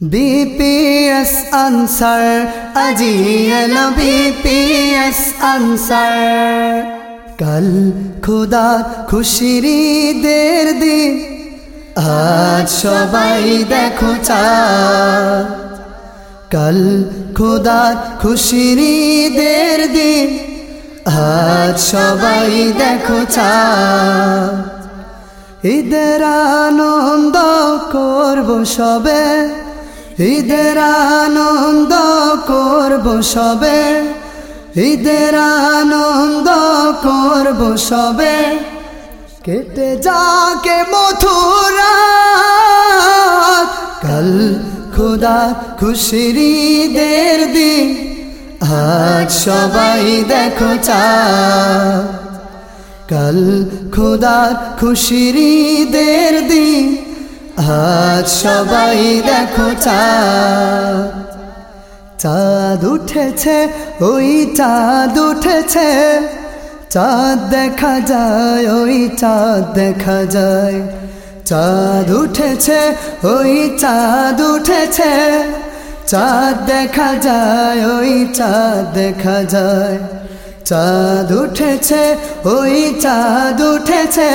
BPS answer আজি এলো BPS answer কাল খুদা খুশির ঈদের দিন আজ সবাই দেখো চা কাল খুদা খুশির ঈদের দিন আজ সবাই দেখো চা ঈদের আনন্দ করব সবে ঈদের আনন্দ করব সবে। ঈদের আনন্দ করব সবে। কেটে যাকে মথুরা কাল খুদা খুশির ঈদের দিন। আজ সবাই দেখো চা। কাল খুদা খুশির ঈদের দিন। আজ সবাই দেখো চাঁদ। উঠেছে, ওই চাঁদ উঠেছে। চাঁদ দেখা যায়, ওই চাঁদ দেখা যায়। চাঁদ উঠেছে, ওই চাঁদ উঠেছে। চাঁদ দেখা যায়, ওই চাঁদ দেখা যায়। চাঁদ উঠেছে, ওই চাঁদ উঠেছে।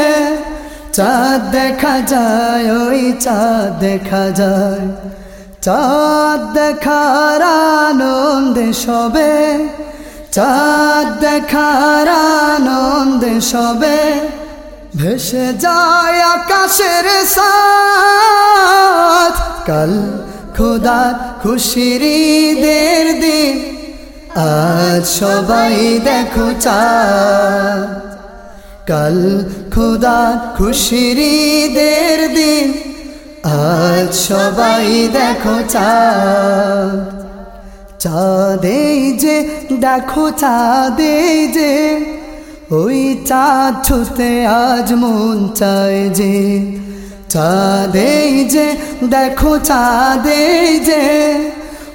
চাঁদ দেখা যায়, ওই চাঁদ দেখা যায়। চাঁদ দেখার আনন্দে সবে, চাঁদ দেখার আনন্দে সবে। ভেসে যায় আকাশের সাথ, কাল খোদা খুশির দের দিন। আজ সবাই দেখো চা কাল খোদা খুশির ঈদের দিন। আজ সবাই দেখো চা চাঁদেই যে, দেখো চাঁদেই যে, ওই চাঁদ ছুতে আজ মন চায় যে। চাঁদেই যে, দেখো চাঁদেই যে,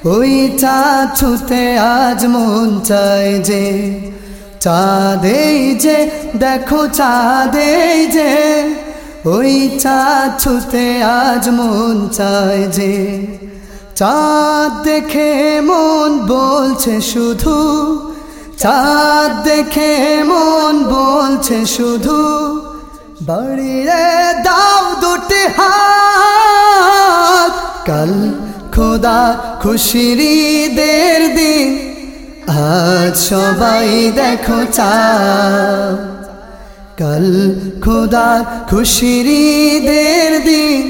ওই চাঁদ ছুতে আজ মন চায় যে। চাঁদেই যে, দেখো চাঁদেই যে, ওই চাঁদ ছুতে আজ মন চায় যে। চাঁদ দেখে মন বলছে শুধু, চাঁদ দেখে মন বলছে শুধু বাড়িয়ে দাও দুটি হাত, কাল খোদা খুশির দের আজ সবাই দেখো চা কাল খোদা খুশির ঈদের দিন,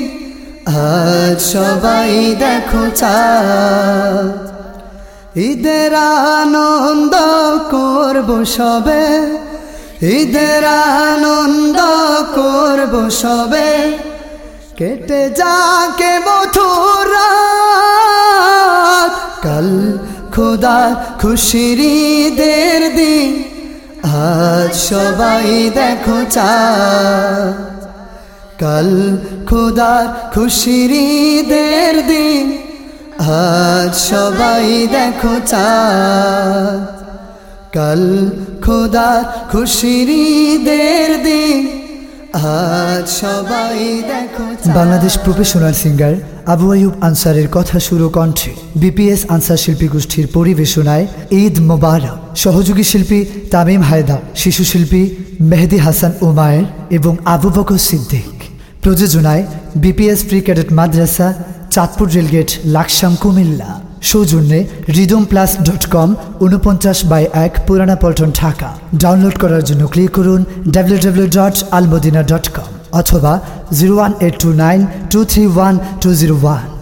আজ সবাই দেখো চা ঈদের আনন্দ করব সবে, ঈদের আনন্দ করব সবে। কেটে যাকে মথুরা কাল খোদা খুশির ঈদের দিন, আজ সবাই দেখো চা। কাল খোদা খুশির ঈদের দিন, আজ সবাই দেখো চা। কাল খোদা খুশির ঈদের দিন সবাই বাংলাদেশ প্রফেশনাল সিঙ্গার আবু আয়ুব আনসারের কথা শুরু কণ্ঠে বিপিএস আনসার শিল্পী গোষ্ঠীর পরিবেশনায় ঈদ মোবারক। সহযোগী শিল্পী তামিম হায়দা শিশু শিল্পী মেহেদি হাসান উমায়ের এবং আবু বকর সিদ্দিক। প্রযোজনায় বিপিএস প্রি ক্যাডেট মাদ্রাসা চাঁদপুর রেলগেট লাকসাম কুমিল্লা। সৌজন্যে রিদম প্লাস ডট কম উনপঞ্চাশ বাই এক পুরানা পল্টন, ঢাকা। ডাউনলোড করার জন্য ক্লিক করুন W W dot Almadina dot com অথবা zero one eight two nine two three one two zero one